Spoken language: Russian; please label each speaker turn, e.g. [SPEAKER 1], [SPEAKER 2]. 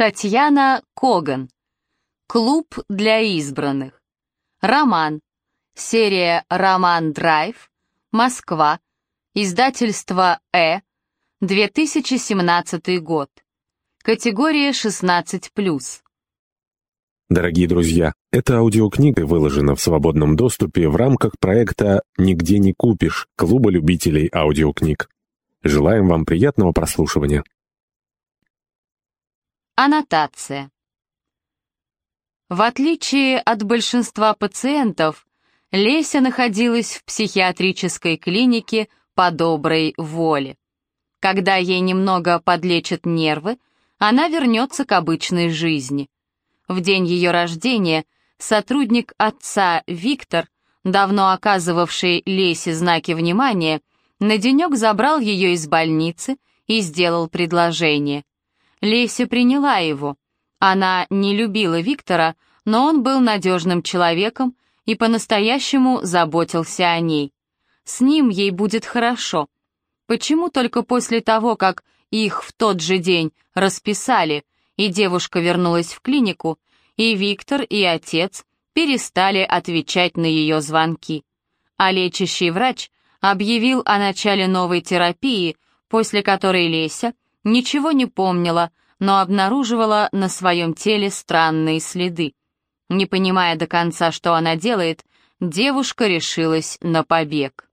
[SPEAKER 1] Татьяна Коган. Клуб для избранных. Роман. Серия «Роман Драйв». Москва. Издательство «Э». 2017 год. Категория 16+.
[SPEAKER 2] Дорогие друзья, эта аудиокнига выложена в свободном доступе в рамках проекта «Нигде не купишь» Клуба любителей аудиокниг. Желаем вам приятного прослушивания.
[SPEAKER 1] Аннотация. В отличие от большинства пациентов, Леся находилась в психиатрической клинике по доброй воле. Когда ей немного подлечат нервы, она вернется к обычной жизни. В день ее рождения сотрудник отца Виктор, давно оказывавший Лесе знаки внимания, на денек забрал ее из больницы и сделал предложение. Леся приняла его. Она не любила Виктора, но он был надежным человеком и по-настоящему заботился о ней. С ним ей будет хорошо. Почему только после того, как их в тот же день расписали, и девушка вернулась в клинику, и Виктор, и отец перестали отвечать на ее звонки. А лечащий врач объявил о начале новой терапии, после которой Леся ничего не помнила, но обнаруживала на своем теле странные следы. Не понимая до конца, что она делает, девушка решилась на побег.